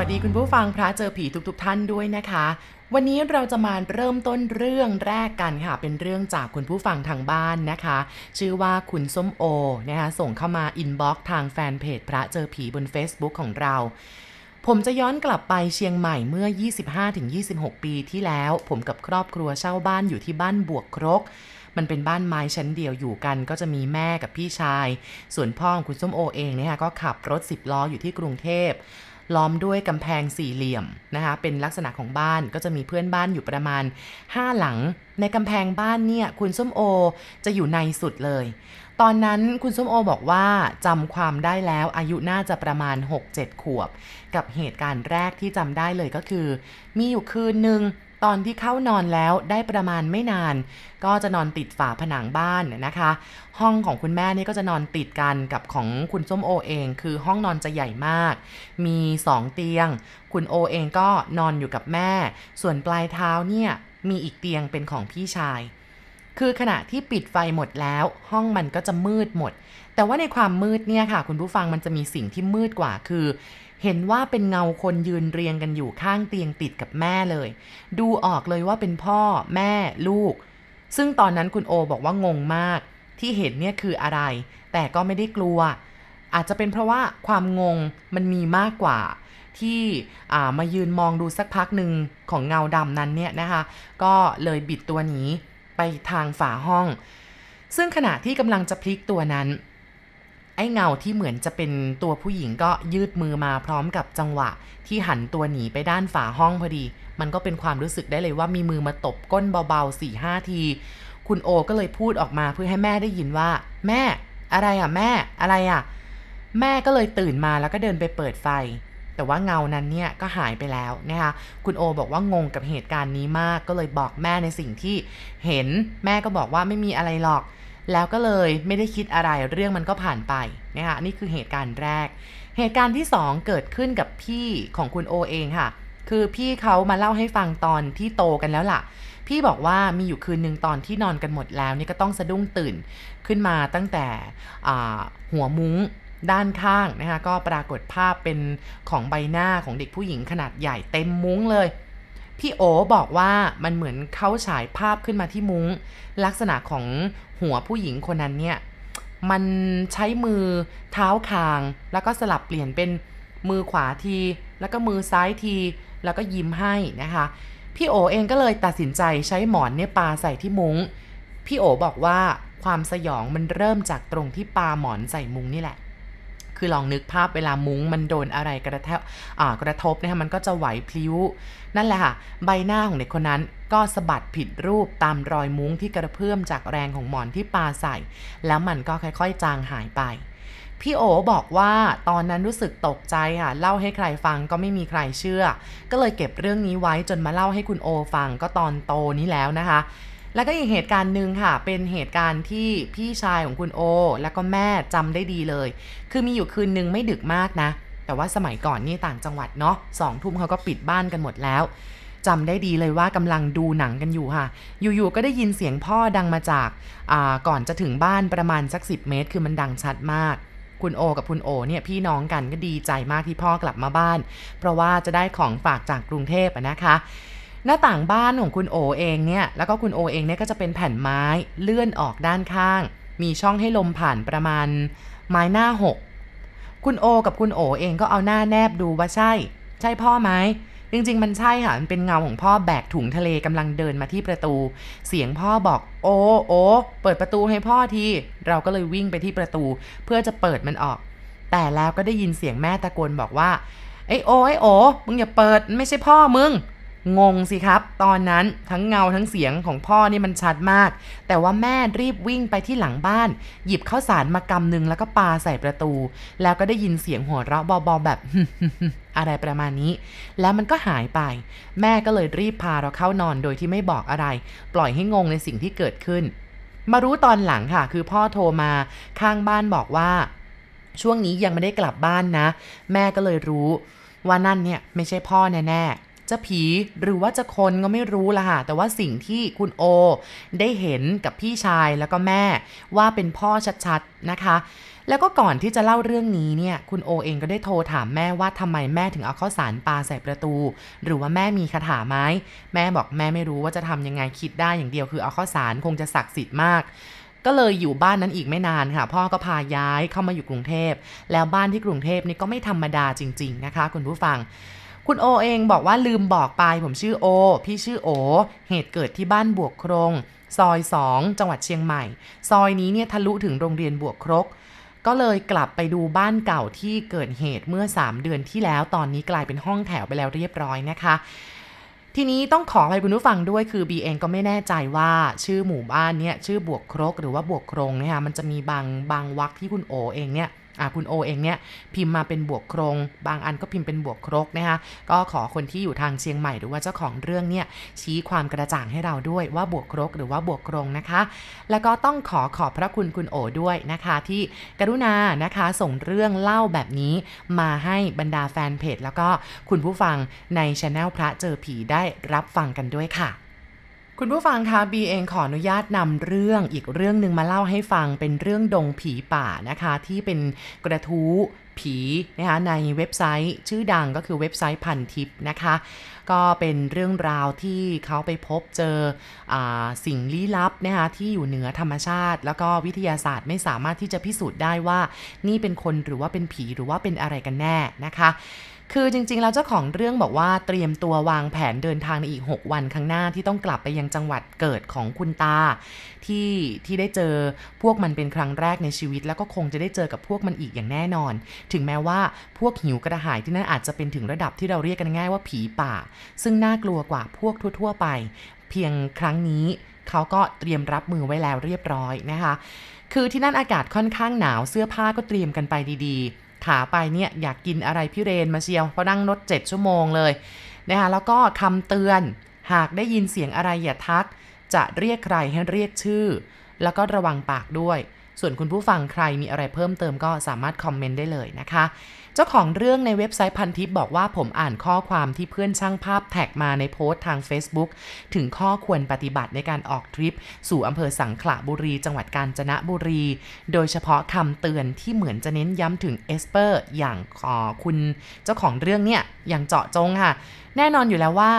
สวัสดีคุณผู้ฟังพระเจอผีทุกๆทท่านด้วยนะคะ วันนี้เราจะมาเริ่มต้นเรื่องแรกกันค่ะ เป็นเรื่องจากคุณผู้ฟังทางบ้านนะคะ ชื่อว่าคุณส้มโอนะคะส่งเข้ามาอินบ็อกซ์ทางแฟนเพจพระเจอผีบน Facebook ของเรา ผมจะย้อนกลับไปเชียงใหม่เมื่อ 25-26 ปีที่แล้ว ผมกับครอบครัวเช่าบ้านอยู่ที่บ้านบวกครกมันเป็นบ้านไม้ชั้นเดียวอยู่กันก็จะมีแม่กับพี่ชาย ส่วนพ่อของคุณส้มโอเองเนี่ยก็ขับรถ10ล้ออยู่ที่กรุงเทพ ล้อมด้วยกำแพงสี่เหลี่ยมนะคะเป็นลักษณะของบ้านก็จะมีเพื่อนบ้านอยู่ประมาณ 5 หลัง ในกำแพงบ้านเนี่ยคุณส้มโอจะอยู่ในสุดเลย ตอนนั้นคุณส้มโอบอกว่าจำความได้แล้วอายุน่าจะประมาณ 6-7 ขวบ กับเหตุการณ์แรกที่จำได้เลยก็คือ มีอยู่คืนหนึ่ง ตอนที่เข้านอนแล้วได้ประมาณไม่นาน ก็จะนอนติดฝาผนังบ้านนะคะ ห้องของคุณแม่นี่ก็จะนอนติดกันกับของคุณส้มโอเอง คือห้องนอนจะใหญ่มาก มี 2 เตียง คุณโอเองก็นอนอยู่กับแม่ ส่วนปลายเท้าเนี่ยมีอีกเตียงเป็นของพี่ชาย คือขณะที่ปิดไฟหมดแล้ว ห้องมันก็จะมืดหมด แต่ว่าในความมืดเนี่ยค่ะ คุณผู้ฟังมันจะมีสิ่งที่มืดกว่าคือ เห็นว่าเป็นเงาคนยืนเรียงกันอยู่ข้างเตียงติดกับแม่เลย ดูออกเลยว่าเป็นพ่อแม่ลูก ซึ่งตอนนั้นคุณโอบอกว่างงมาก ที่เห็นเนี่ยคืออะไร แต่ก็ไม่ได้กลัว อาจจะเป็นเพราะว่าความงงมันมีมากกว่า ที่มายืนมองดูสักพักหนึ่งของเงาดำนั้นเนี่ยนะคะ ก็เลยบิดตัวหนีไปทางฝาห้อง ซึ่งขณะที่กำลังจะพลิกตัวนั้น ไอ้เงาที่เหมือนจะเป็นตัวผู้หญิงก็ยืดมือมาพร้อมกับจังหวะ ที่หันตัวหนีไปด้านฝาห้องพอดี มันก็เป็นความรู้สึกได้เลยว่ามีมือมาตบก้นเบาๆสี่ห้าที คุณโอก็เลยพูดออกมาเพื่อให้แม่ได้ยินว่า แม่ อะไรอะแม่ อะไรอะ แม่ก็เลยตื่นมาแล้วก็เดินไปเปิดไฟ แต่ว่าเงานั้นเนี่ยก็หายไปแล้วนะคะคุณโอบอกว่างงกับเหตุการณ์นี้มาก ก็เลยบอกแม่ในสิ่งที่เห็น แม่ก็บอกว่าไม่มีอะไรหรอก แล้วก็เลยไม่ได้คิดอะไรเรื่องมันก็ผ่านไปนะคะนี่คือเหตุการณ์แรก เหตุการณ์ที่ 2 เกิดขึ้นกับพี่ของคุณโอเองค่ะ คือพี่เขามาเล่าให้ฟังตอนที่โตกันแล้วล่ะ พี่บอกว่ามีอยู่คืนหนึ่งตอนที่นอนกันหมดแล้วนี่ก็ต้องสะดุ้งตื่นขึ้นมาตั้งแต่หัวมุ้งด้านข้างนะคะก็ปรากฏภาพเป็นของใบหน้าของเด็กผู้หญิงขนาดใหญ่เต็มมุ้งเลย พี่โอบอกว่ามันเหมือนเขาฉายภาพขึ้นมาที่มุ้ง ลักษณะของหัวผู้หญิงคนนั้นเนี่ย มันใช้มือเท้าคาง แล้วก็สลับเปลี่ยนเป็นมือขวาที แล้วก็มือซ้ายที แล้วก็ยิ้มให้นะคะ พี่โอเองก็เลยตัดสินใจใช้หมอนเนี่ยปาใส่ที่มุง้ง พี่โอบอกว่าความสยองมันเริ่มจากตรงที่ปาหมอนใส่มุ้งนี่แหละ คือลองนึกภาพเวลามุ้งมันโดนอะไรกระแทกกระทบนะคะมันก็จะไหวพลิ้ว นั่นแหละค่ะ ใบหน้าของเด็กคนนั้นก็สะบัดผิดรูปตามรอยมุ้งที่กระเพื่อมจากแรงของหมอนที่ปาใส่ แล้วมันก็ค่อยๆ จางหายไป พี่โอบอกว่าตอนนั้นรู้สึกตกใจค่ะ เล่าให้ใครฟังก็ไม่มีใครเชื่อ ก็เลยเก็บเรื่องนี้ไว้จนมาเล่าให้คุณโอฟังก็ตอนโตนี้แล้วนะคะ แล้วก็อีกเหตุการณ์หนึ่งค่ะ เป็นเหตุการณ์ที่พี่ชายของคุณโอ แล้วก็แม่จำได้ดีเลย คือมีอยู่คืนนึงไม่ดึกมากนะ แต่ว่าสมัยก่อนนี่ต่างจังหวัดเนาะสองทุ่มเขาก็ปิดบ้านกันหมดแล้วจำได้ดีเลยว่ากำลังดูหนังกันอยู่ค่ะ อยู่ๆ ก็ได้ยินเสียงพ่อดังมาจากาก่อนจะถึงบ้านประมาณสัก 10 เมตร คือมันดังชัดมาก คุณโอกับคุณโอเนี่ยพี่น้องกันก็ดีใจมากที่พ่อกลับมาบ้าน เพราะว่าจะได้ของฝากจากกรุงเทพนะคะ หน้าต่างบ้านของคุณโอเองเนี่ย แล้วก็คุณโอเองเนี่ยก็จะเป็นแผ่นไม้เลื่อนออกด้านข้าง มีช่องให้ลมผ่านประมาณไม้หน้าหกคุณโอกับคุณโอเองก็เอาหน้าแนบดูว่าใช่ ใช่พ่อไหมจริงๆ มันใช่ค่ะ มันเป็นเงาของพ่อแบกถุงทะเลกำลังเดินมาที่ประตู เสียงพ่อบอกโอโอเปิดประตูให้พ่อที เราก็เลยวิ่งไปที่ประตู เพื่อจะเปิดมันออก แต่แล้วก็ได้ยินเสียงแม่ตะโกนบอกว่าไอโอไอโอมึงอย่าเปิดไม่ใช่พ่อมึง งงสิครับ ตอนนั้นทั้งเงาทั้งเสียงของพ่อนี่มันชัดมาก แต่ว่าแม่รีบวิ่งไปที่หลังบ้าน หยิบข้าวสารมากำหนึ่งแล้วก็ปาใส่ประตู แล้วก็ได้ยินเสียงหัวเราะบาๆแบบ อะไรประมาณนี้ แล้วมันก็หายไป แม่ก็เลยรีบพาเราเข้านอนโดยที่ไม่บอกอะไร ปล่อยให้งงในสิ่งที่เกิดขึ้น มารู้ตอนหลังค่ะ คือพ่อโทรมาข้างบ้านบอกว่า ช่วงนี้ยังไม่ได้กลับบ้านนะ แม่ก็เลยรู้ว่านั่นเนี่ยไม่ใช่พ่อแน่ๆ จะผีหรือว่าจะคนก็ไม่รู้ละค่ะแต่ว่าสิ่งที่คุณโอ ได้เห็นกับพี่ชายแล้วก็แม่ ว่าเป็นพ่อชัดๆนะคะ แล้วก็ก่อนที่จะเล่าเรื่องนี้เนี่ย คุณโอเองก็ได้โทรถามแม่ว่าทำไมแม่ถึงเอาข้าวสารปลาใส่ประตู หรือว่าแม่มีคาถาไหมแม่บอกแม่ไม่รู้ว่าจะทำยังไงคิดได้อย่างเดียวคือเอาข้าวสารคงจะศักดิ์สิทธิ์มากก็เลยอยู่บ้านนั้นอีกไม่นานค่ะ พ่อก็พาย้ายเข้ามาอยู่กรุงเทพ แล้วบ้านที่กรุงเทพนี่ก็ไม่ธรรมดาจริง ๆ นะคะ คุณผู้ฟัง คุณโอเองบอกว่าลืมบอกไป ผมชื่อโอ พี่ชื่อโอ เหตุเกิดที่บ้านบวกครง ซอย 2 จังหวัดเชียงใหม่ ซอยนี้เนี่ยทะลุถึงโรงเรียนบวกครก ก็เลยกลับไปดูบ้านเก่าที่เกิดเหตุเมื่อ 3 เดือนที่แล้ว ตอนนี้กลายเป็นห้องแถวไปแล้วเรียบร้อยนะคะทีนี้ต้องขอให้คุณผู้ฟังด้วยคือบีเองก็ไม่แน่ใจว่าชื่อหมู่บ้านเนี่ยชื่อบวกครกหรือว่าบวกโครงเนี่ยมันจะมีบางบางวักที่คุณโอเองเนี่ยอ่าคุณโอเองเนี่ยพิมพ์มาเป็นบวกโครง บางอันก็พิมพ์เป็นบวกครกนะคะก็ขอคนที่อยู่ทางเชียงใหม่หรือว่าเจ้าของเรื่องเนี่ยชี้ความกระจ่างให้เราด้วยว่าบวกครกหรือว่าบวกโครงนะคะ แล้วก็ต้องขอขอบพระคุณคุณโอด้วยนะคะ ที่กรุณานะคะส่งเรื่องเล่าแบบนี้มาให้บรรดาแฟนเพจแล้วก็คุณผู้ฟังในช anel พระเจอผีได้รับฟังกันด้วยค่ะ คุณผู้ฟังคะบีเองขออนุญาตนำเรื่องอีกเรื่องหนึ่งมาเล่าให้ฟังเป็นเรื่องดงผีป่านะคะ ที่เป็นกระทู้ ผีนะคะในเว็บไซต์ชื่อดังก็คือเว็บไซต์พันทิปนะคะ ก็เป็นเรื่องราวที่เขาไปพบเจออสิ่งลี้ลับนะคะที่อยู่เหนือธรรมชาติ แล้วก็วิทยาศาสตร์ไม่สามารถที่จะพิสูจน์ได้ว่านี่เป็นคนหรือว่าเป็นผีหรือว่าเป็นอะไรกันแน่นะคะคือจริงๆ แล้วเจ้าของเรื่องบอกว่าเตรียมตัววางแผนเดินทางในอีก 6 วันข้างหน้าที่ต้องกลับไปยังจังหวัดเกิดของคุณตา ที่ที่ได้เจอพวกมันเป็นครั้งแรกในชีวิต แล้วก็คงจะได้เจอกับพวกมันอีกอย่างแน่นอนถึงแม้ว่าพวกหิวกระหายที่นั่นอาจจะเป็นถึงระดับที่เราเรียกกันง่ายว่าผีป่า ซึ่งน่ากลัวกว่าพวกทั่ว ๆ ไป เพียงครั้งนี้เขาก็เตรียมรับมือไว้แล้วเรียบร้อยนะคะ คือที่นั่นอากาศค่อนข้างหนาวเสื้อผ้าก็เตรียมกันไปดีๆ ขาไปเนี่ยอยากกินอะไรพี่เรนมาเชียวเพราะนั่งรถ7ชั่วโมงเลยนะคะแล้วก็คำเตือนหากได้ยินเสียงอะไรอย่าทัก จะเรียกใครให้เรียกชื่อ แล้วก็ระวังปากด้วย ส่วนคุณผู้ฟังใครมีอะไรเพิ่มเติมก็สามารถคอมเมนต์ได้เลยนะคะ เจ้าของเรื่องในเว็บไซต์พันทิปบอกว่าผมอ่านข้อความที่เพื่อนช่างภาพแท็กมาในโพสต์ทาง Facebook ถึงข้อควรปฏิบัติในการออกทริป สู่อำเภอสังขละบุรี จังหวัดกาญจนบุรี โดยเฉพาะคำเตือนที่เหมือนจะเน้นย้ำถึงเอสเปอร์อย่างขอคุณเจ้าของเรื่องเนี่ยอย่างเจาะจงค่ะ แน่นอนอยู่แล้วว่า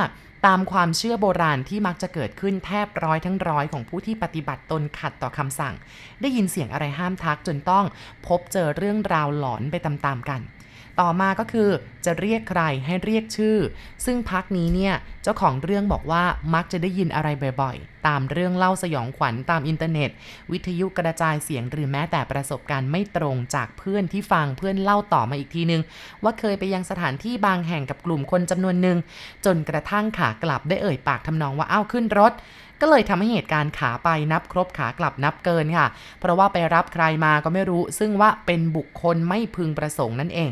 ตามความเชื่อโบราณที่มักจะเกิดขึ้นแทบร้อยทั้งร้อยของผู้ที่ปฏิบัติตนขัดต่อคำสั่ง ได้ยินเสียงอะไรห้ามทักจนต้องพบเจอเรื่องราวหลอนไปตามๆกัน ต่อมาก็คือจะเรียกใครให้เรียกชื่อ ซึ่งพักนี้เนี่ย เจ้าของเรื่องบอกว่ามักจะได้ยินอะไรบ่อยๆ ตามเรื่องเล่าสยองขวัญตามอินเทอร์เน็ต วิทยุกระจายเสียงหรือแม้แต่ประสบการณ์ไม่ตรงจากเพื่อนที่ฟังเพื่อนเล่าต่อมาอีกทีนึง ว่าเคยไปยังสถานที่บางแห่งกับกลุ่มคนจำนวนหนึ่งจนกระทั่งขากลับได้เอ่ยปากทำนองว่าอ้าวขึ้นรถก็เลยทำให้เหตุการณ์ขาไปนับครบขากลับนับเกินค่ะ เพราะว่าไปรับใครมาก็ไม่รู้ ซึ่งว่าเป็นบุคคลไม่พึงประสงค์นั่นเอง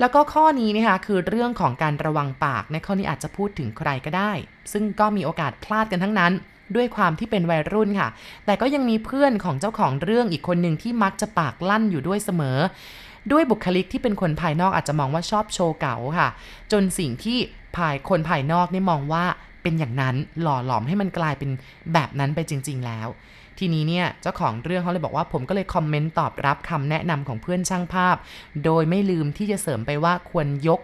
แล้วก็ข้อนี้นะคะคือเรื่องของการระวังปากในข้อนี้อาจจะพูดถึงใครก็ได้ ซึ่งก็มีโอกาสพลาดกันทั้งนั้น ด้วยความที่เป็นวัยรุ่นค่ะ แต่ก็ยังมีเพื่อนของเจ้าของเรื่องอีกคนหนึ่งที่มักจะปากลั่นอยู่ด้วยเสมอ ด้วยบุคลิกที่เป็นคนภายนอกอาจจะมองว่าชอบโชว์เก๋าค่ะ จนสิ่งที่ภายคนภายนอกนี่มองว่าเป็นอย่างนั้นหล่อหลอมให้มันกลายเป็นแบบนั้นไปจริง ๆ แล้ว ทีนี้เนี่ยเจ้าของเรื่องเขาเลยบอกว่าผมก็เลยคอมเมนต์ตอบรับคำแนะนำของเพื่อนช่างภาพ โดยไม่ลืมที่จะเสริมไปว่าควรยก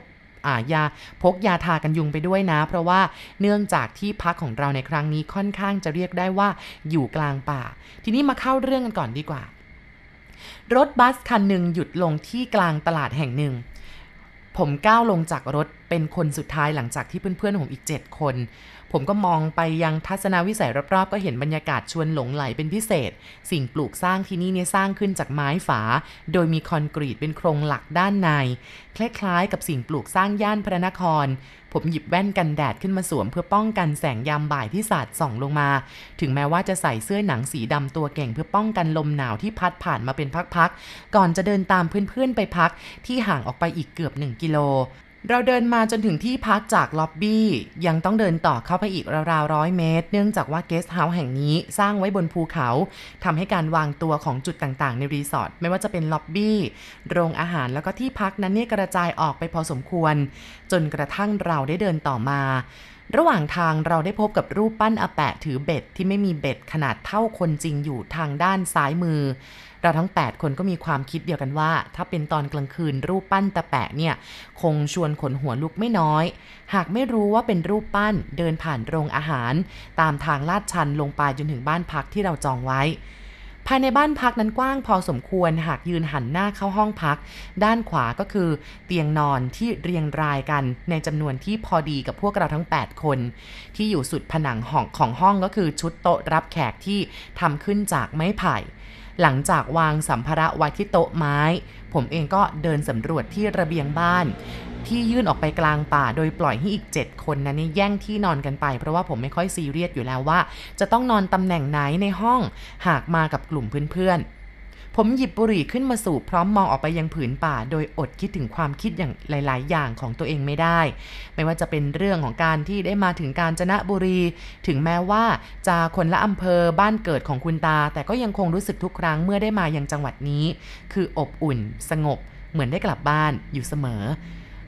ายาพกยาทากันยุงไปด้วยนะ เพราะว่าเนื่องจากที่พักของเราในครั้งนี้ค่อนข้างจะเรียกได้ว่าอยู่กลางป่า ทีนี้มาเข้าเรื่องกันก่อนดีกว่า รถบัสคันหนึ่งหยุดลงที่กลางตลาดแห่งหนึ่ง ผมก้าวลงจากรถเป็นคนสุดท้ายหลังจากที่เพื่อนๆผมอีก 7 คน ผมก็มองไปยังทัศนวิสัยรอบๆ ก็เห็นบรรยากาศชวนหลงไหลเป็นพิเศษ สิ่งปลูกสร้างที่นี่เนี่ยสร้างขึ้นจากไม้ฝา โดยมีคอนกรีตเป็นโครงหลักด้านใน คล้ายๆ กับสิ่งปลูกสร้างย่านพระนคร ผมหยิบแว่นกันแดดขึ้นมาสวม เพื่อป้องกันแสงยามบ่ายที่สาดส่องลงมา ถึงแม้ว่าจะใส่เสื้อหนังสีดำตัวเก่ง เพื่อป้องกันลมหนาวที่พัดผ่านมาเป็นพักๆ ก่อนจะเดินตามเพื่อนๆไปพักที่ห่างออกไปอีกเกือบ1กิโล เราเดินมาจนถึงที่พักจากล็อบบี้ ยังต้องเดินต่อเข้าไปอีกราวๆร้อยเมตร เนื่องจากว่าเกสต์เฮาส์แห่งนี้สร้างไว้บนภูเขาทำให้การวางตัวของจุดต่างๆ ในรีสอร์ทไม่ว่าจะเป็นล็อบบี้ โรงอาหารแล้วก็ที่พักนั้นเนี่ยกระจายออกไปพอสมควร จนกระทั่งเราได้เดินต่อมา ระหว่างทางเราได้พบกับรูปปั้นอาแปะถือเบ็ดที่ไม่มีเบ็ดขนาดเท่าคนจริงอยู่ทางด้านซ้ายมือ เราทั้ง 8 คนก็มีความคิดเดียวกันว่า ถ้าเป็นตอนกลางคืนรูปปั้นตะแปะเนี่ย คงชวนขนหัวลุกไม่น้อย หากไม่รู้ว่าเป็นรูปปั้นเดินผ่านโรงอาหาร ตามทางลาดชันลงไปจนถึงบ้านพักที่เราจองไว้ภายในบ้านพักนั้นกว้างพอสมควรหากยืนหันหน้าเข้าห้องพัก ด้านขวาก็คือเตียงนอนที่เรียงรายกันในจำนวนที่พอดีกับพวกเราทั้ง 8 คน ที่อยู่สุดผนังห้องของห้องก็คือชุดโต๊ะรับแขกที่ทำขึ้นจากไม้ไผ่ หลังจากวางสัมภาระไว้ที่โต๊ะไม้ ผมเองก็เดินสำรวจที่ระเบียงบ้าน ที่ยื่นออกไปกลางป่าโดยปล่อยให้อีก 7 คนนั้นแย่งที่นอนกันไป เพราะว่าผมไม่ค่อยซีเรียสอยู่แล้วว่า จะต้องนอนตำแหน่งไหนในห้อง หากมากับกลุ่มเพื่อนๆ ผมหยิบบุหรี่ขึ้นมาสูบพร้อมมองออกไปยังผืนป่า โดยอดคิดถึงความคิดอย่างหลาย ๆ อย่างของตัวเองไม่ได้ ไม่ว่าจะเป็นเรื่องของการที่ได้มาถึงกาญจนบุรี ถึงแม้ว่าจะคนละอำเภอบ้านเกิดของคุณตา แต่ก็ยังคงรู้สึกทุกครั้งเมื่อได้มายังจังหวัดนี้ คืออบอุ่น สงบ เหมือนได้กลับบ้านอยู่เสมอ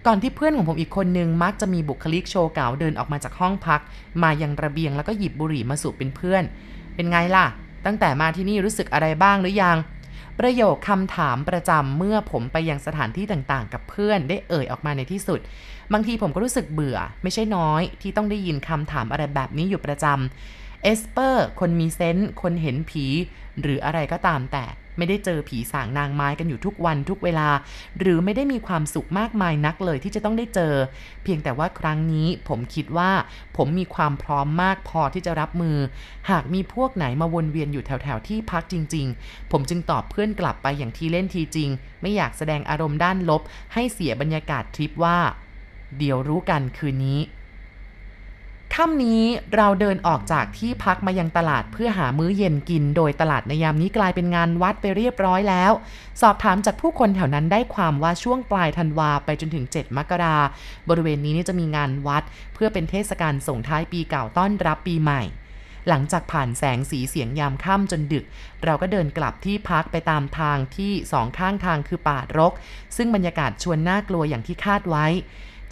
ก่อนที่เพื่อนของผมอีกคนนึงมักจะมีบุคลิกโชว์เก๋าเดินออกมาจากห้องพัก มายังระเบียงแล้วก็หยิบบุหรี่มาสูบเป็นเพื่อน เป็นไงล่ะ ตั้งแต่มาที่นี่รู้สึกอะไรบ้างหรือยัง ประโยคคำถามประจำเมื่อผมไปยังสถานที่ต่างๆ กับเพื่อนได้เอ่ยออกมาในที่สุด บางทีผมก็รู้สึกเบื่อ ไม่ใช่น้อยที่ต้องได้ยินคำถามอะไรแบบนี้อยู่ประจำเอสเปอร์ คนมีเซนส์คนเห็นผี หรืออะไรก็ตามแต่ ไม่ได้เจอผีสางนางไม้กันอยู่ทุกวันทุกเวลา หรือไม่ได้มีความสุขมากมายนักเลยที่จะต้องได้เจอ เพียงแต่ว่าครั้งนี้ผมคิดว่า ผมมีความพร้อมมากพอที่จะรับมือ หากมีพวกไหนมาวนเวียนอยู่แถวๆที่พักจริง ๆ ผมจึงตอบเพื่อนกลับไปอย่างทีเล่นทีจริง ไม่อยากแสดงอารมณ์ด้านลบ ให้เสียบรรยากาศทริปว่า เดี๋ยวรู้กันคืนนี้ ค่ำนี้เราเดินออกจากที่พักมายังตลาดเพื่อหามื้อเย็นกิน โดยตลาดในยามนี้กลายเป็นงานวัดไปเรียบร้อยแล้ว สอบถามจากผู้คนแถวนั้นได้ความว่าช่วงปลายธันวาไปจนถึง 7 มกราบริเวณนี้นี่จะมีงานวัด เพื่อเป็นเทศกาลส่งท้ายปีเก่าต้อนรับปีใหม่ หลังจากผ่านแสงสีเสียงยามค่ำจนดึก เราก็เดินกลับที่พักไปตามทางที่สองข้างทางคือป่ารก ซึ่งบรรยากาศชวนน่ากลัวอย่างที่คาดไว้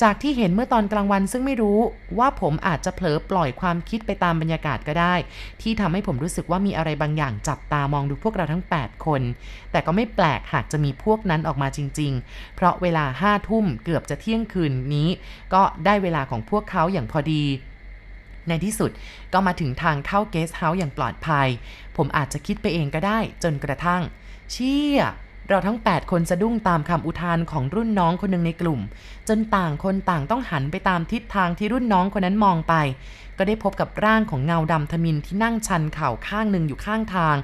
จากที่เห็นเมื่อตอนกลางวันซึ่งไม่รู้ว่าผมอาจจะเผลอปล่อยความคิดไปตามบรรยากาศก็ได้ ที่ทำให้ผมรู้สึกว่ามีอะไรบางอย่างจับตามองดูพวกเราทั้ง 8 คน แต่ก็ไม่แปลกหากจะมีพวกนั้นออกมาจริง ๆ เพราะเวลาห้าทุ่มเกือบจะเที่ยงคืนนี้ ก็ได้เวลาของพวกเขาอย่างพอดีในที่สุดก็มาถึงทางเข้าเกสต์เฮาส์อย่างปลอดภัย ผมอาจจะคิดไปเองก็ได้จนกระทั่ง เชี่ย เราทั้ง 8 คนสะดุ้งตามคำอุทานของรุ่นน้องคนหนึ่งในกลุ่ม จนต่างคนต่างต้องหันไปตามทิศทางที่รุ่นน้องคนนั้นมองไป ก็ได้พบกับร่างของเงาดำทะมึนที่นั่งชันเข่าข้างหนึ่งอยู่ข้างทาง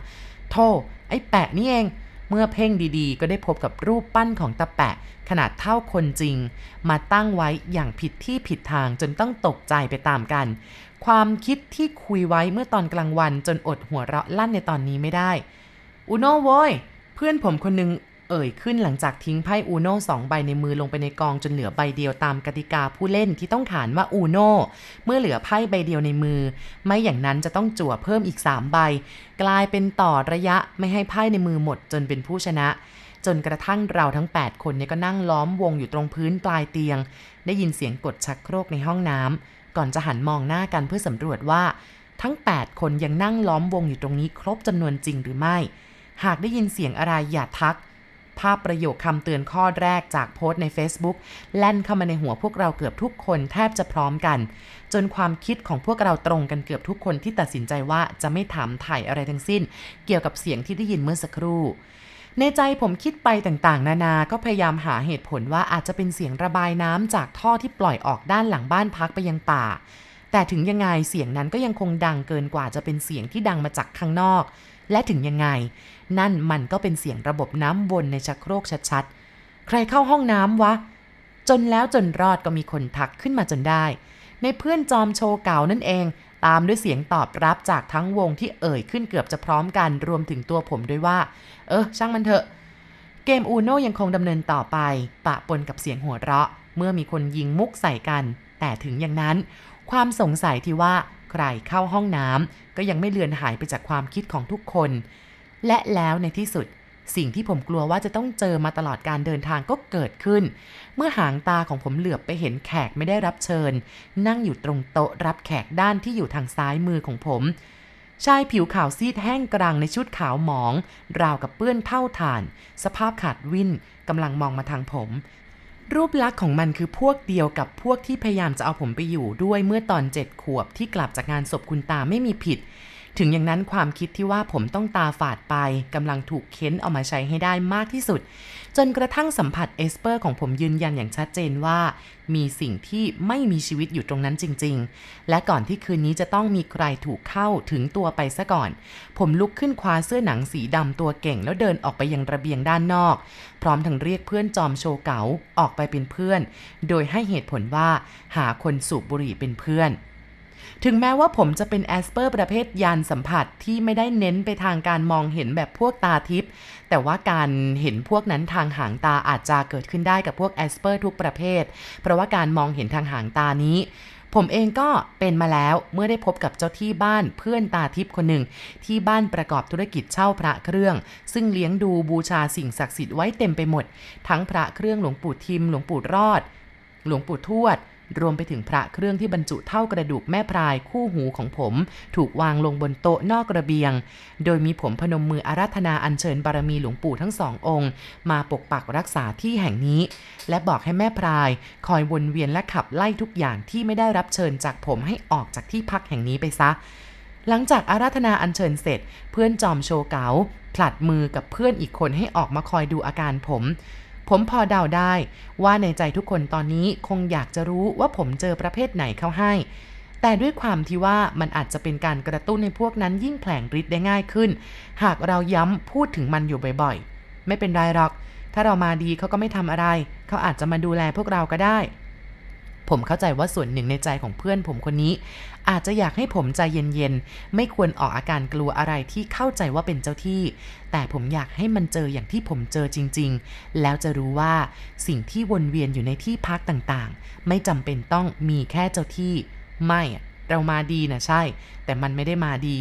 โธ่ไอ้แปะนี่เอง เมื่อเพ่งดีๆ ก็ได้พบกับรูปปั้นของตาแป๊ะ ขนาดเท่าคนจริง มาตั้งไว้อย่างผิดที่ผิดทางจนต้องตกใจไปตามกัน ความคิดที่คุยไว้เมื่อตอนกลางวันจนอดหัวเราะลั่นในตอนนี้ไม่ได้ อุโนโว้ย เพื่อนผมคนหนึงเอ่ยขึ้นหลังจากทิ้งไพ่อูโน่สองใบในมือลงไปในกองจนเหลือใบเดียวตามกติกาผู้เล่นที่ต้องขานว่าอูโน่เมื่อเหลือไพ่ใบเดียวในมือ ไม่อย่างนั้นจะต้องจั่วเพิ่มอีก 3 ใบ กลายเป็นต่อระยะไม่ให้ไพ่ในมือหมดจนเป็นผู้ชนะ จนกระทั่งเราทั้ง 8 คนเนี่ยก็นั่งล้อมวงอยู่ตรงพื้นปลายเตียง ได้ยินเสียงกดชักโครกในห้องน้ำก่อนจะหันมองหน้ากันเพื่อสำรวจว่า ทั้ง 8 คนยังนั่งล้อมวงอยู่ตรงนี้ครบจำนวนจริงหรือไม่ หากได้ยินเสียงอะไรอย่าทัก ภาพประโยคคำเตือนข้อแรกจากโพสต์ใน Facebook แล่นเข้ามาในหัวพวกเราเกือบทุกคนแทบจะพร้อมกัน จนความคิดของพวกเราตรงกันเกือบทุกคนที่ตัดสินใจว่าจะไม่ถามถ่ายอะไรทั้งสิ้น เกี่ยวกับเสียงที่ได้ยินเมื่อสักครู่ในใจผมคิดไปต่างๆ นานา ก็พยายามหาเหตุผลว่าอาจจะเป็นเสียงระบายน้ำจากท่อที่ปล่อยออกด้านหลังบ้านพักไปยังป่า แต่ถึงยังไงเสียงนั้นก็ยังคงดังเกินกว่าจะเป็นเสียงที่ดังมาจากข้างนอก และถึงยังไง นั่นมันก็เป็นเสียงระบบน้ำวนในชักโครกชัดๆ ใครเข้าห้องน้ำวะ จนแล้วจนรอดก็มีคนทักขึ้นมาจนได้ ในเพื่อนจอมโชว์เก่านั่นเอง ตามด้วยเสียงตอบรับจากทั้งวงที่เอ่ยขึ้นเกือบจะพร้อมกันรวมถึงตัวผมด้วยว่า เออ ช่างมันเถอะ เกมอูโน่ยังคงดำเนินต่อไป ปะปนกับเสียงหัวเราะ เมื่อมีคนยิงมุกใส่กัน แต่ถึงอย่างนั้น ความสงสัยที่ว่าใครเข้าห้องน้ำก็ยังไม่เลือนหายไปจากความคิดของทุกคน และแล้วในที่สุด สิ่งที่ผมกลัวว่าจะต้องเจอมาตลอดการเดินทางก็เกิดขึ้น เมื่อหางตาของผมเหลือบไปเห็นแขกไม่ได้รับเชิญ นั่งอยู่ตรงโต๊ะรับแขกด้านที่อยู่ทางซ้ายมือของผมชายผิวขาวซีดแห้งกลางในชุดขาวหมอง ราวกับเปื้อนเท่าฐาน สภาพขาดวินกำลังมองมาทางผม รูปลักษณ์ของมันคือพวกเดียวกับพวกที่พยายามจะเอาผมไปอยู่ด้วยเมื่อตอนเจ็ดขวบที่กลับจากงานศพคุณตาไม่มีผิด ถึงอย่างนั้นความคิดที่ว่าผมต้องตาฝาดไปกำลังถูกเค้นเอามาใช้ให้ได้มากที่สุด จนกระทั่งสัมผัสเอสเปอร์ของผมยืนยันอย่างชัดเจนว่า มีสิ่งที่ไม่มีชีวิตอยู่ตรงนั้นจริง ๆ และก่อนที่คืนนี้จะต้องมีใครถูกเข้าถึงตัวไปซะก่อน ผมลุกขึ้นคว้าเสื้อหนังสีดำตัวเก่งแล้วเดินออกไปยังระเบียงด้านนอก พร้อมทั้งเรียกเพื่อนจอมโชเก๋าออกไปเป็นเพื่อน โดยให้เหตุผลว่าหาคนสูบบุหรี่เป็นเพื่อน ถึงแม้ว่าผมจะเป็นแอสเปอร์ประเภทยานสัมผัสที่ไม่ได้เน้นไปทางการมองเห็นแบบพวกตาทิพย์แต่ว่าการเห็นพวกนั้นทางหางตาอาจจะเกิดขึ้นได้กับพวกแอสเปอร์ทุกประเภท เพราะว่าการมองเห็นทางหางตานี้ ผมเองก็เป็นมาแล้วเมื่อได้พบกับเจ้าที่บ้านเพื่อนตาทิพย์คนหนึ่ง ที่บ้านประกอบธุรกิจเช่าพระเครื่อง ซึ่งเลี้ยงดูบูชาสิ่งศักดิ์สิทธิ์ไว้เต็มไปหมด ทั้งพระเครื่องหลวงปู่ทิมหลวงปู่รอด หลวงปู่ทวด รวมไปถึงพระเครื่องที่บรรจุเท่ากระดูกแม่พรายคู่หูของผม ถูกวางลงบนโต๊ะนอกระเบียง โดยมีผมพนมมืออาราธนาอัญเชิญบารมีหลวงปู่ทั้งสององค์ มาปกปักรักษาที่แห่งนี้ และบอกให้แม่พราย คอยวนเวียนและขับไล่ทุกอย่างที่ไม่ได้รับเชิญจากผมให้ออกจากที่พักแห่งนี้ไปซะ หลังจากอาราธนาอัญเชิญเสร็จ เพื่อนจอมโชเก๋าผลัดมือกับเพื่อนอีกคนให้ออกมาคอยดูอาการผม ผมพอเดาได้ว่าในใจทุกคนตอนนี้คงอยากจะรู้ว่าผมเจอประเภทไหนเข้าให้ แต่ด้วยความที่ว่ามันอาจจะเป็นการกระตุ้นในพวกนั้นยิ่งแผลงฤทธิ์ได้ง่ายขึ้น หากเราย้ำพูดถึงมันอยู่บ่อยๆ ไม่เป็นไรหรอก ถ้าเรามาดีเขาก็ไม่ทำอะไร เขาอาจจะมาดูแลพวกเราก็ได้ ผมเข้าใจว่าส่วนหนึ่งในใจของเพื่อนผมคนนี้ อาจจะอยากให้ผมใจเย็นๆ ไม่ควรออกอาการกลัวอะไรที่เข้าใจว่าเป็นเจ้าที่ แต่ผมอยากให้มันเจออย่างที่ผมเจอจริง ๆ แล้วจะรู้ว่าสิ่งที่วนเวียนอยู่ในที่พักต่างๆ ไม่จำเป็นต้องมีแค่เจ้าที่ ไม่เรามาดีนะใช่ แต่มันไม่ได้มาดี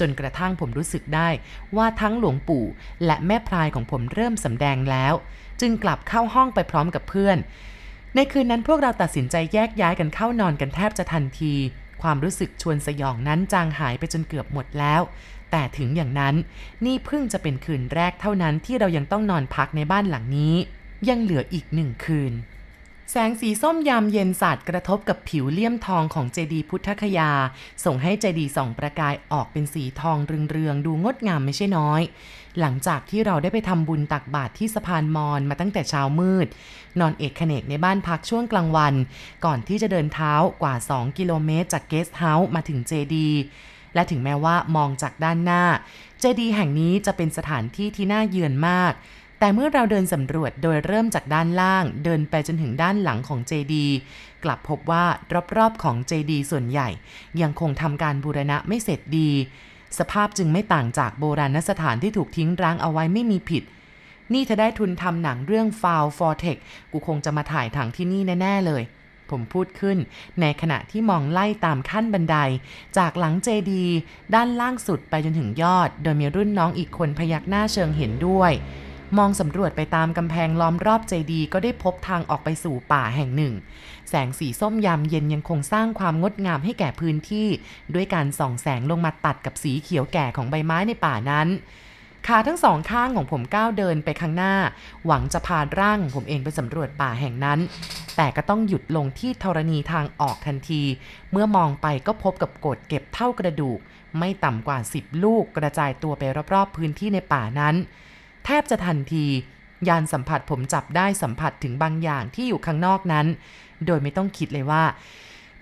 จนกระทั่งผมรู้สึกได้ว่าทั้งหลวงปู่และแม่พรายของผมเริ่มสำแดงแล้ว จึงกลับเข้าห้องไปพร้อมกับเพื่อน ในคืนนั้นพวกเราตัดสินใจแยกย้ายกันเข้านอนกันแทบจะทันที ความรู้สึกชวนสยองนั้นจางหายไปจนเกือบหมดแล้ว แต่ถึงอย่างนั้นนี่เพิ่งจะเป็นคืนแรกเท่านั้นที่เรายังต้องนอนพักในบ้านหลังนี้ ยังเหลืออีกหนึ่งคืน แสงสีส้มยามเย็นสาดกระทบกับผิวเลี่ยมทองของเจดีย์พุทธคยา ส่งให้เจดีย์ส่องประกายออกเป็นสีทองเรืองๆ ดูงดงามไม่ใช่น้อย หลังจากที่เราได้ไปทำบุญตักบาตรที่สะพานมอญมาตั้งแต่เช้ามืด นอนเอกเนกในบ้านพักช่วงกลางวัน ก่อนที่จะเดินเท้ากว่า 2 กิโลเมตรจากเกสเฮาส์มาถึงเจดีย์และถึงแม้ว่ามองจากด้านหน้า เจดีย์แห่งนี้จะเป็นสถานที่ที่น่าเยือนมาก แต่เมื่อเราเดินสำรวจโดยเริ่มจากด้านล่าง เดินไปจนถึงด้านหลังของเจดีกลับพบว่ารอบๆของเจดีส่วนใหญ่ ยังคงทำการบูรณะไม่เสร็จดี สภาพจึงไม่ต่างจากโบราณสถานที่ถูกทิ้งร้างเอาไว้ไม่มีผิด นี่ถ้าได้ทุนทำหนังเรื่อง f o u l for Tech กูคงจะมาถ่ายถังที่นี่แน่ ๆ เลยผมพูดขึ้น ในขณะที่มองไล่ตามขั้นบันได จากหลังเจดีด้านล่างสุดไปจนถึงยอด โดยมีรุ่นน้องอีกคนพยักหน้าเชิงเห็นด้วย มองสำรวจไปตามกำแพงล้อมรอบเจดีก็ได้พบทางออกไปสู่ป่าแห่งหนึ่ง แสงสีส้มยามเย็นยังคงสร้างความงดงามให้แก่พื้นที่ ด้วยการส่องแสงลงมาตัดกับสีเขียวแก่ของใบไม้ในป่านั้นขาทั้งสองข้างของผมก้าวเดินไปข้างหน้า หวังจะพาร่างของผมเองไปสำรวจป่าแห่งนั้น แต่ก็ต้องหยุดลงที่ธรณีทางออกทันที เมื่อมองไปก็พบกับโกดเก็บเท่ากระดูก ไม่ต่ำกว่า 10 ลูกกระจายตัวไปรอบๆพื้นที่ในป่านั้น แทบจะทันที ยานสัมผัสผมจับได้สัมผัสถึงบางอย่างที่อยู่ข้างนอกนั้น โดยไม่ต้องคิดเลยว่า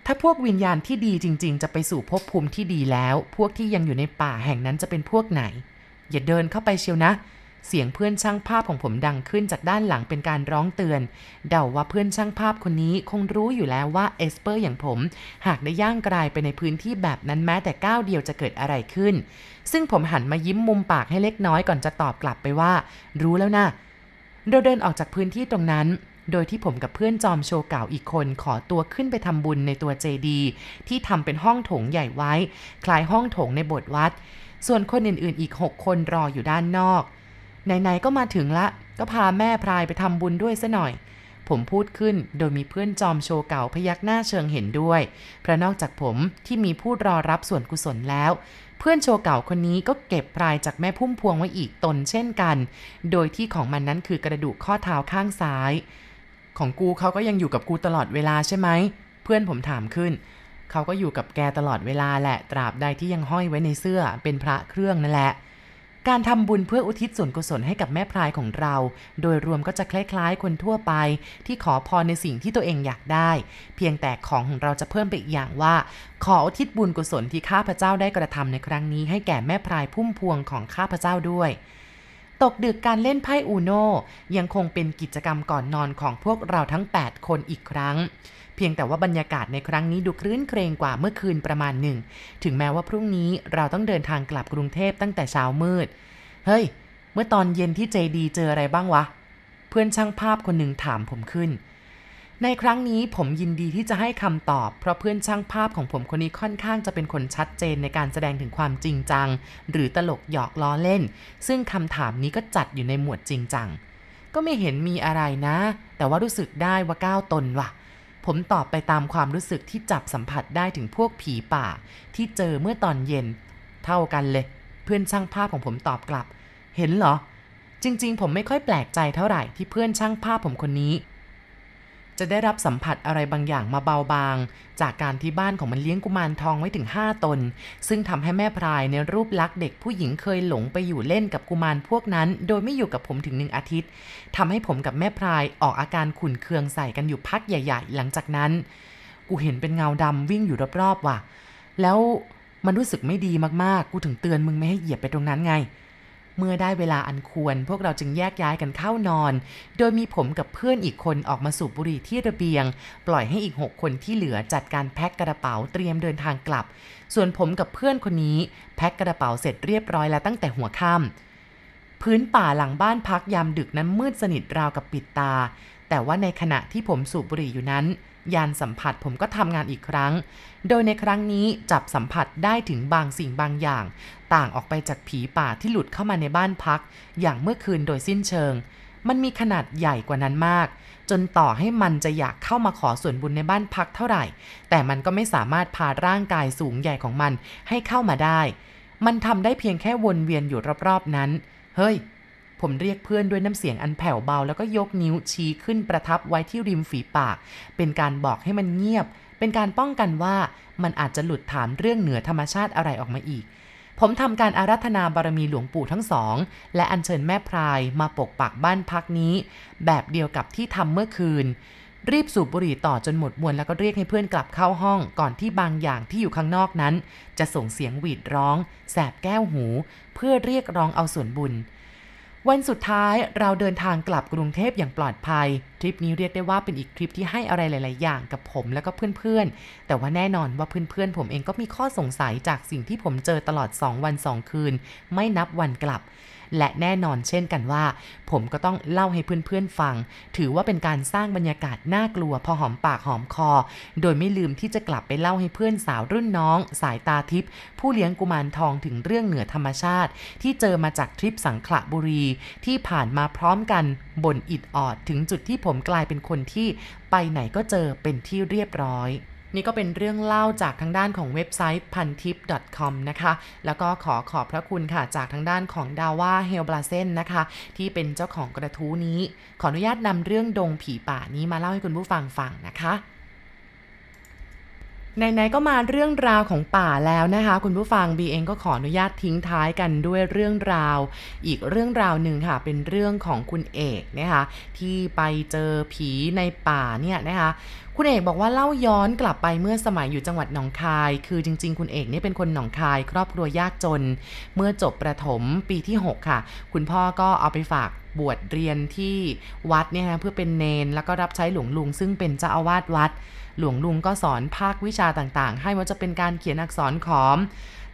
ถ้าพวกวิญญาณที่ดีจริง ๆ จะไปสู่ภพภูมิที่ดีแล้ว พวกที่ยังอยู่ในป่าแห่งนั้นจะเป็นพวกไหน อย่าเดินเข้าไปเชียวนะ เสียงเพื่อนช่างภาพของผมดังขึ้นจากด้านหลังเป็นการร้องเตือน เดาว่าเพื่อนช่างภาพคนนี้คงรู้อยู่แล้วว่าเอสเปอร์อย่างผม หากได้ย่างกลายไปในพื้นที่แบบนั้นแม้แต่ก้าวเดียวจะเกิดอะไรขึ้น ซึ่งผมหันมายิ้มมุมปากให้เล็กน้อยก่อนจะตอบกลับไปว่า รู้แล้วนะเราเดินออกจากพื้นที่ตรงนั้น โดยที่ผมกับเพื่อนจอมโชว์เก่าอีกคนขอตัวขึ้นไปทำบุญในตัวเจดี ที่ทำเป็นห้องโถงใหญ่ไว้ คล้ายห้องโถงในโบสถ์วัด ส่วนคนอื่นๆ อีก 6 คนรออยู่ด้านนอก ไหนๆก็มาถึงละ ก็พาแม่พรายไปทำบุญด้วยซะหน่อย ผมพูดขึ้นโดยมีเพื่อนจอมโชว์เก่าพยักหน้าเชิงเห็นด้วย เพราะนอกจากผมที่มีผู้รอรับส่วนกุศลแล้ว เพื่อนโชว์เก่าคนนี้ก็เก็บพรายจากแม่พุ่มพวงไว้อีกตนเช่นกัน โดยที่ของมันนั้นคือกระดูกข้อเท้าข้างซ้าย ของกูเขาก็ยังอยู่กับกูตลอดเวลาใช่ไหม เพื่อนผมถามขึ้นเขาก็อยู่กับแกตลอดเวลาแหละ ตราบใดที่ยังห้อยไว้ในเสื้อเป็นพระเครื่องนั่นแหละ การทำบุญเพื่ออุทิศส่วนกุศลให้กับแม่พรายของเรา โดยรวมก็จะคล้ายๆ คนทั่วไป ที่ขอพรในสิ่งที่ตัวเองอยากได้ เพียงแต่ของของเราจะเพิ่มไปอีกอย่างว่า ขออุทิศบุญกุศลที่ข้าพเจ้าได้กระทำในครั้งนี้ ให้แก่แม่พรายพุ่มพวงของข้าพเจ้าด้วยตกดึกการเล่นไพ่อูโนยังคงเป็นกิจกรรมก่อนนอนของพวกเราทั้ง 8 คนอีกครั้ง พียงแต่ว่าบรรยากาศในครั้งนี้ดูคลื้นเครงกว่าเมื่อคืนประมาณหนึ่ง ถึงแม้ว่าพรุ่งนี้เราต้องเดินทางกลับกรุงเทพตั้งแต่เช้ามืด เฮ้ย เมื่อตอนเย็นที่เจดีเจออะไรบ้างวะ เพื่อนช่างภาพคนหนึ่งถามผมขึ้น ในครั้งนี้ผมยินดีที่จะให้คำตอบ เพราะเพื่อนช่างภาพของผมคนนี้ค่อนข้างจะเป็นคนชัดเจนในการแสดงถึงความจริงจัง หรือตลกหยอกล้อเล่น ซึ่งคำถามนี้ก็จัดอยู่ในหมวดจริงจัง ก็ไม่เห็นมีอะไรนะ แต่ว่ารู้สึกได้ว่าก้าวตนว่ะ ผมตอบไปตามความรู้สึกที่จับสัมผัสได้ถึงพวกผีป่า ที่เจอเมื่อตอนเย็น เท่ากันเลย เพื่อนช่างภาพของผมตอบกลับ เห็นเหรอ จริง ๆ ผมไม่ค่อยแปลกใจเท่าไหร่ที่เพื่อนช่างภาพผมคนนี้ จะได้รับสัมผัสอะไรบางอย่างมาเบาบาง จากการที่บ้านของมันเลี้ยงกุมารทองไว้ถึง 5 ตน ซึ่งทำให้แม่พรายในรูปลักษณ์เด็กผู้หญิงเคยหลงไปอยู่เล่นกับกุมารพวกนั้น โดยไม่อยู่กับผมถึงหนึ่งอาทิตย์ทำให้ผมกับแม่พรายออกอาการขุ่นเคืองใส่กันอยู่พักใหญ่ ๆ หลังจากนั้น กูเห็นเป็นเงาดำวิ่งอยู่รอบๆว่ะ แล้วมันรู้สึกไม่ดีมากๆ กูถึงเตือนมึงไม่ให้เหยียบไปตรงนั้นไง เมื่อได้เวลาอันควรพวกเราจึงแยกย้ายกันเข้านอน โดยมีผมกับเพื่อนอีกคนออกมาสูบบุหรี่ที่ระเบียง ปล่อยให้อีก 6 คนที่เหลือจัดการแพ็คกระเป๋าเตรียมเดินทางกลับ ส่วนผมกับเพื่อนคนนี้แพ็คกระเป๋าเสร็จเรียบร้อยแล้วตั้งแต่หัวค่ำพื้นป่าหลังบ้านพักยามดึกนั้นมืดสนิทราวกับปิดตา แต่ว่าในขณะที่ผมสูบบุหรี่อยู่นั้น ยานสัมผัสผมก็ทำงานอีกครั้ง โดยในครั้งนี้จับสัมผัสได้ถึงบางสิ่งบางอย่าง ต่างออกไปจากผีป่าที่หลุดเข้ามาในบ้านพัก อย่างเมื่อคืนโดยสิ้นเชิง มันมีขนาดใหญ่กว่านั้นมาก จนต่อให้มันจะอยากเข้ามาขอส่วนบุญในบ้านพักเท่าไหร่ แต่มันก็ไม่สามารถพาร่างกายสูงใหญ่ของมันให้เข้ามาได้ มันทำได้เพียงแค่วนเวียนอยู่รอบๆนั้น เฮ้ย ผมเรียกเพื่อนด้วยน้ำเสียงอันแผ่วเบา แล้วก็ยกนิ้วชี้ขึ้นประทับไว้ที่ริมฝีปาก เป็นการบอกให้มันเงียบ เป็นการป้องกันว่ามันอาจจะหลุดถามเรื่องเหนือธรรมชาติอะไรออกมาอีก ผมทำการอารัธนาบารมีหลวงปู่ทั้งสอง และอัญเชิญแม่พรายมาปกปักบ้านพักนี้ แบบเดียวกับที่ทำเมื่อคืนรีบสูบบุหรี่ต่อจนหมดมวนแล้วก็เรียกให้เพื่อนกลับเข้าห้อง ก่อนที่บางอย่างที่อยู่ข้างนอกนั้น จะส่งเสียงหวีดร้อง แสบแก้วหู เพื่อเรียกร้องเอาส่วนบุญ วันสุดท้ายเราเดินทางกลับกรุงเทพอย่างปลอดภัย ทริปนี้เรียกได้ว่าเป็นอีกทริปที่ให้อะไรหลาย ๆ อย่างกับผมแล้วก็เพื่อน ๆ แต่ว่าแน่นอนว่าเพื่อน ๆ ผมเองก็มีข้อสงสัยจากสิ่งที่ผมเจอตลอด 2 วัน 2 คืน ไม่นับวันกลับ และแน่นอนเช่นกันว่า ผมก็ต้องเล่าให้เพื่อนๆฟัง ถือว่าเป็นการสร้างบรรยากาศน่ากลัวพอหอมปากหอมคอ โดยไม่ลืมที่จะกลับไปเล่าให้เพื่อนสาวรุ่นน้อง สายตาทิพย์ผู้เลี้ยงกุมารทองถึงเรื่องเหนือธรรมชาติ ที่เจอมาจากทริปสังขละบุรี ที่ผ่านมาพร้อมกันบนอิดออด ถึงจุดที่ผมกลายเป็นคนที่ไปไหนก็เจอเป็นที่เรียบร้อย นี่ก็เป็นเรื่องเล่าจากทางด้านของเว็บไซต์พันทิป .com นะคะ แล้วก็ขอขอบพระคุณค่ะจากทางด้านของดาว่าเฮลบลาเซนนะคะ ที่เป็นเจ้าของกระทู้นี้ ขออนุญาตนำเรื่องดงผีป่านี้มาเล่าให้คุณผู้ฟังฟังนะคะไหนๆก็มาเรื่องราวของป่าแล้วนะคะ คุณผู้ฟังบีเองก็ขออนุญาตทิ้งท้ายกันด้วยเรื่องราว อีกเรื่องราวหนึ่งค่ะ เป็นเรื่องของคุณเอกนะคะที่ไปเจอผีในป่าเนี่ยนะคะ คุณเอกบอกว่าเล่าย้อนกลับไปเมื่อสมัยอยู่จังหวัดหนองคาย คือจริง ๆ คุณเอกเนี่ยเป็นคนหนองคาย ครอบครัวยากจน เมื่อจบประถมปีที่ 6 ค่ะ คุณพ่อก็เอาไปฝากบวชเรียนที่วัดเนี่ยนะเพื่อเป็นเนน แล้วก็รับใช้หลวงลุง ซึ่งเป็นเจ้าอาวาสวัด หลวงลุงก็สอนภาควิชาต่างๆ ให้ว่าจะเป็นการเขียนอักษรขอม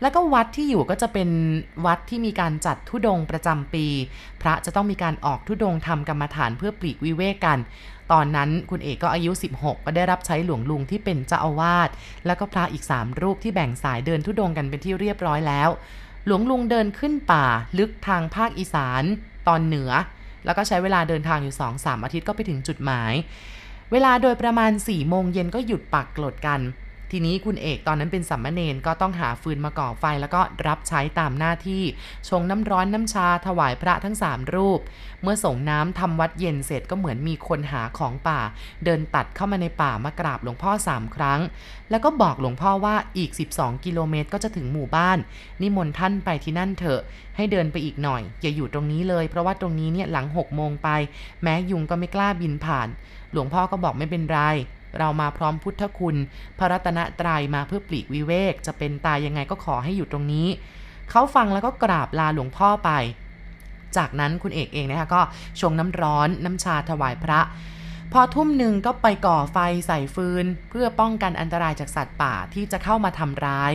แล้วก็วัดที่อยู่ก็จะเป็นวัดที่มีการจัดทุดงประจำปี พระจะต้องมีการออกทุดงทำกรรมฐานเพื่อปลีกวิเวกกัน ตอนนั้นคุณเอกก็อายุ 16 ก็ได้รับใช้หลวงลุงที่เป็นเจ้าอาวาสแล้วก็พระอีก 3 รูปที่แบ่งสายเดินทุดงกันเป็นที่เรียบร้อยแล้ว หลวงลุงเดินขึ้นป่าลึกทางภาคอีสาน ตอนเหนือ แล้วก็ใช้เวลาเดินทางอยู่ 2-3 อาทิตย์ก็ไปถึงจุดหมาย เวลาโดยประมาณ4โมงเย็นก็หยุดปักกลดกัน ทีนี้คุณเอกตอนนั้นเป็นสัมมาเนนก็ต้องหาฟืนมาก่อไฟแล้วก็รับใช้ตามหน้าที่ ชงน้ำร้อนน้ำชาถวายพระทั้งสามรูป เมื่อส่งน้ำทำวัดเย็นเสร็จก็เหมือนมีคนหาของป่า เดินตัดเข้ามาในป่ามากราบหลวงพ่อสามครั้ง แล้วก็บอกหลวงพ่อว่าอีก 12 กิโลเมตรก็จะถึงหมู่บ้าน นิมนต์ท่านไปที่นั่นเถอะ ให้เดินไปอีกหน่อย อย่าอยู่ตรงนี้เลย เพราะว่าตรงนี้เนี่ยหลัง6โมงไป แม้ยุงก็ไม่กล้าบินผ่าน หลวงพ่อก็บอกไม่เป็นไร เรามาพร้อมพุทธคุณ พระรัตนตรัยมาเพื่อปลีกวิเวก จะเป็นตายยังไงก็ขอให้อยู่ตรงนี้ เขาฟังแล้วก็กราบลาหลวงพ่อไป จากนั้นคุณเอกเองนะคะก็ชงน้ำร้อนน้ำชาถวายพระ พอทุ่มหนึ่งก็ไปก่อไฟใส่ฟืน เพื่อป้องกันอันตรายจากสัตว์ป่าที่จะเข้ามาทำร้าย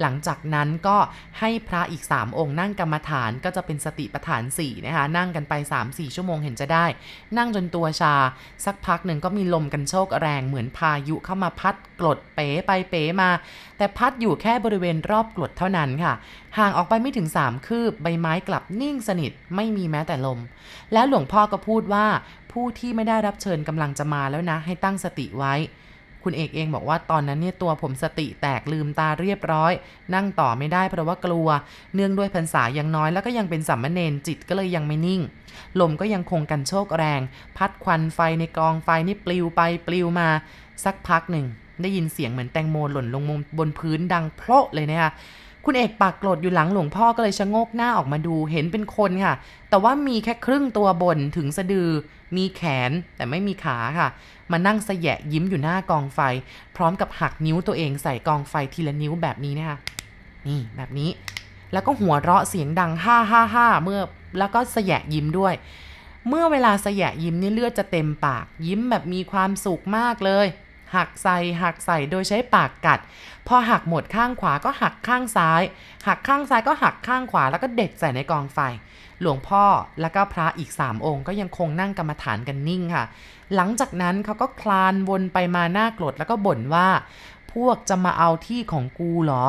หลังจากนั้นก็ให้พระอีก 3 องค์นั่งกรรมฐานก็จะเป็นสติปัฏฐาน4นะคะนั่งกันไป 3-4 ชั่วโมงเห็นจะได้ นั่งจนตัวชา สักพักหนึ่งก็มีลมกันโชกแรงเหมือนพายุเข้ามาพัดกรดเป๋ไปเป๋มา แต่พัดอยู่แค่บริเวณรอบกรดเท่านั้นค่ะ ห่างออกไปไม่ถึง 3 คืบใบไม้กลับนิ่งสนิทไม่มีแม้แต่ลม แล้วหลวงพ่อก็พูดว่า ผู้ที่ไม่ได้รับเชิญกำลังจะมาแล้วนะ ให้ตั้งสติไว้ คุณเอกเองบอกว่าตอนนั้นเนี่ยตัวผมสติแตกลืมตาเรียบร้อย นั่งต่อไม่ได้เพราะว่ากลัว เนื่องด้วยพรรษายังน้อยแล้วก็ยังเป็นสัมมเนนจิตก็เลยยังไม่นิ่ง ลมก็ยังคงกันโชกแรง พัดควันไฟในกองไฟนี่ปลิวไปปลิวมา สักพักหนึ่ง ได้ยินเสียงเหมือนแตงโมหล่นลงบนพื้นดังโพะเลยนะคะคุณเอกปากโกรธอยู่หลังหลวงพ่อก็เลยชะโงกหน้าออกมาดูเห็นเป็นคนค่ะ แต่ว่ามีแค่ครึ่งตัวบนถึงสะดือ มีแขนแต่ไม่มีขาค่ะ มานั่งสยะยิ้มอยู่หน้ากองไฟ พร้อมกับหักนิ้วตัวเองใส่กองไฟทีละนิ้วแบบนี้นะคะนี่แบบนี้ แล้วก็หัวเราะเสียงดังฮ่าฮ่าฮ่าเมื่อแล้วก็สยะยิ้มด้วย เมื่อเวลาสยะยิ้มนี่เลือดจะเต็มปาก ยิ้มแบบมีความสุขมากเลย หักใส่หักใส่โดยใช้ปากกัด พอหักหมดข้างขวาก็หักข้างซ้าย หักข้างซ้ายก็หักข้างขวาแล้วก็เด็ดใส่ในกองไฟ หลวงพ่อแล้วก็พระอีกสามองค์ก็ยังคงนั่งกรรมฐานกันนิ่งค่ะ หลังจากนั้นเขาก็คลานวนไปมาหน้ากรดแล้วก็บ่นว่า พวกจะมาเอาที่ของกูเหรอ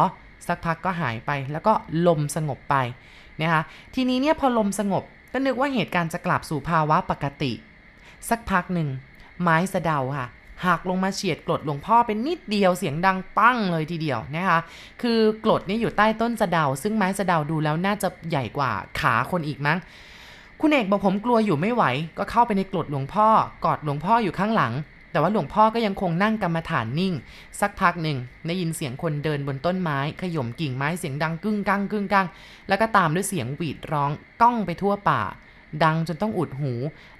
สักพักก็หายไปแล้วก็ลมสงบไปนะคะทีนี้เนี่ยพอลมสงบก็นึกว่าเหตุการณ์จะกลับสู่ภาวะปกติ สักพักหนึ่งไม้สะเดาค่ะ หักลงมาเฉียดกรดหลวงพ่อเป็นนิดเดียวเสียงดังปั้งเลยทีเดียวนะคะ คือกรดนี่อยู่ใต้ต้นสะเดา ซึ่งไม้สะเดาดูแล้วน่าจะใหญ่กว่าขาคนอีกมั้ง คุณเอกบอกผมกลัวอยู่ไม่ไหว ก็เข้าไปในกรดหลวงพ่อกอดหลวงพ่ออยู่ข้างหลัง แต่ว่าหลวงพ่อก็ยังคงนั่งกรรมฐานนิ่ง สักพักหนึ่งได้ยินเสียงคนเดินบนต้นไม้ ขย่มกิ่งไม้เสียงดังกึ้งกังกึ้งกังแล้วก็ตามด้วยเสียงหวีดร้องก้องไปทั่วป่า ดังจนต้องอุดหู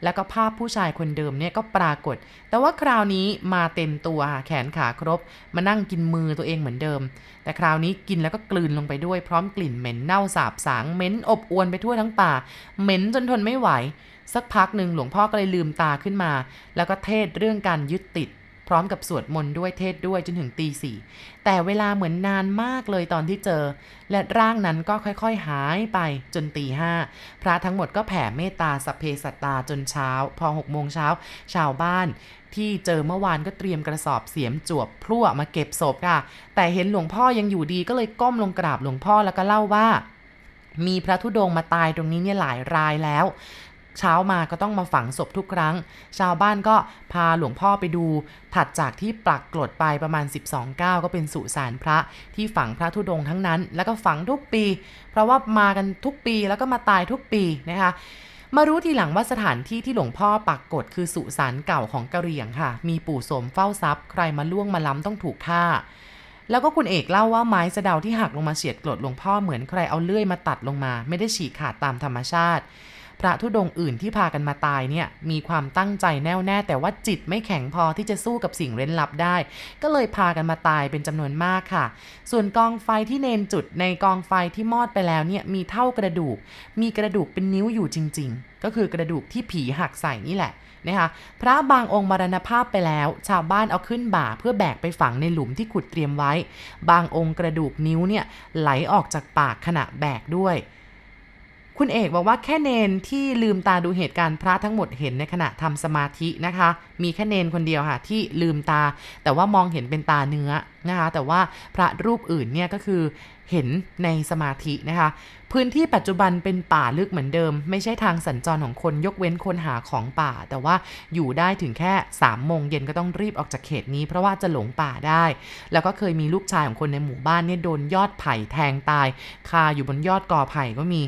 แล้วก็ภาพผู้ชายคนเดิมเนี่ยก็ปรากฏ แต่ว่าคราวนี้มาเต็มตัวแขนขาครบ มานั่งกินมือตัวเองเหมือนเดิม แต่คราวนี้กินแล้วก็กลืนลงไปด้วยพร้อมกลิ่นเหม็นเน่าสาบสางเหม็นอบอวนไปทั่วทั้งป่า เหม็นจนทนไม่ไหว สักพักหนึ่งหลวงพ่อก็เลยลืมตาขึ้นมา แล้วก็เทศเรื่องการยึดติด พร้อมกับสวดมนต์ด้วยเทศด้วยจนถึงตีสี่แต่เวลาเหมือนนานมากเลยตอนที่เจอ และร่างนั้นก็ค่อยๆหายไปจนตีห้าพระทั้งหมดก็แผ่เมตตาสัพเพสัตตาจนเช้า พอหกโมงเช้าชาวบ้านที่เจอเมื่อวานก็เตรียมกระสอบเสียมจวบพลั่วมาเก็บศพค่ะแต่เห็นหลวงพ่อยังอยู่ดีก็เลยก้มลงกราบหลวงพ่อแล้วก็เล่าว่า มีพระธุดงมาตายตรงนี้เนี่ยหลายรายแล้ว เช้ามาก็ต้องมาฝังศพทุกครั้ง ชาวบ้านก็พาหลวงพ่อไปดู ถัดจากที่ปลักกรดไปประมาณ 12ก้าก็เป็นสุสานพระที่ฝังพระธุดงทั้งนั้น แล้วก็ฝังทุกปี เพราะว่ามากันทุกปีแล้วก็มาตายทุกปีนะคะมารู้ทีหลังว่าสถานที่ที่หลวงพ่อปักกฎคือสุสานเก่าของกะเหรี่ยงค่ะ มีปู่สมเฝ้าทรัพย์ ใครมาล่วงมาล้ำต้องถูกฆ่า แล้วก็คุณเอกเล่าว่าไม้สะเดาที่หักลงมาเฉียดกรดหลวงพ่อเหมือนใครเอาเลื่อยมาตัดลงมา ไม่ได้ฉีกขาดตามธรรมชาติ พระธุดงอื่นที่พากันมาตายเนี่ยมีความตั้งใจแน่วแน่แต่ว่าจิตไม่แข็งพอที่จะสู้กับสิ่งเร้นลับได้ ก็เลยพากันมาตายเป็นจำนวนมากค่ะ ส่วนกองไฟที่เนนจุดในกองไฟที่มอดไปแล้วเนี่ยมีเท่ากระดูก มีกระดูกเป็นนิ้วอยู่จริง ๆ ก็คือกระดูกที่ผีหักใส่นี่แหละนะคะพระบางองค์มรณภาพไปแล้ว ชาวบ้านเอาขึ้นบ่าเพื่อแบกไปฝังในหลุมที่ขุดเตรียมไว้ บางองค์กระดูกนิ้วเนี่ยไหลออกจากปากขณะแบกด้วย คุณเอกบอกว่าแค่เนนที่ลืมตาดูเหตุการณ์พระทั้งหมดเห็นในขณะทำสมาธินะคะ มีแค่เนนคนเดียวค่ะที่ลืมตา แต่ว่ามองเห็นเป็นตาเนื้อนะคะ แต่ว่าพระรูปอื่นเนี่ยก็คือเห็นในสมาธินะคะ พื้นที่ปัจจุบันเป็นป่าลึกเหมือนเดิม ไม่ใช่ทางสัญจรของคนยกเว้นคนหาของป่า แต่ว่าอยู่ได้ถึงแค่3ามโมงเย็นก็ต้องรีบออกจากเขตนี้ เพราะว่าจะหลงป่าได้ แล้วก็เคยมีลูกชายของคนในหมู่บ้านเนี่ยโดนยอดไผ่แทงตาย คาอยู่บนยอดกอไผ่ก็มี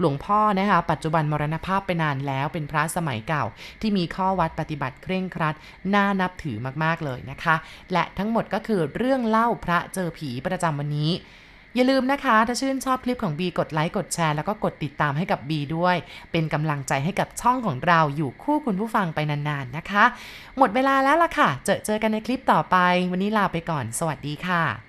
หลวงพ่อนะคะปัจจุบันมรณภาพไปนานแล้วเป็นพระสมัยเก่า ที่มีข้อวัดปฏิบัติเคร่งครัด น่านับถือมากๆเลยนะคะ และทั้งหมดก็คือเรื่องเล่าพระเจอผีประจำวันนี้อย่าลืมนะคะ ถ้าชื่นชอบคลิปของบีกดไลค์กดแชร์แล้วก็กดติดตามให้กับบีด้วย เป็นกำลังใจให้กับช่องของเราอยู่คู่คุณผู้ฟังไปนานๆนะคะ หมดเวลาแล้วล่ะค่ะ เจอเจอกันในคลิปต่อไป วันนี้ลาไปก่อน สวัสดีค่ะ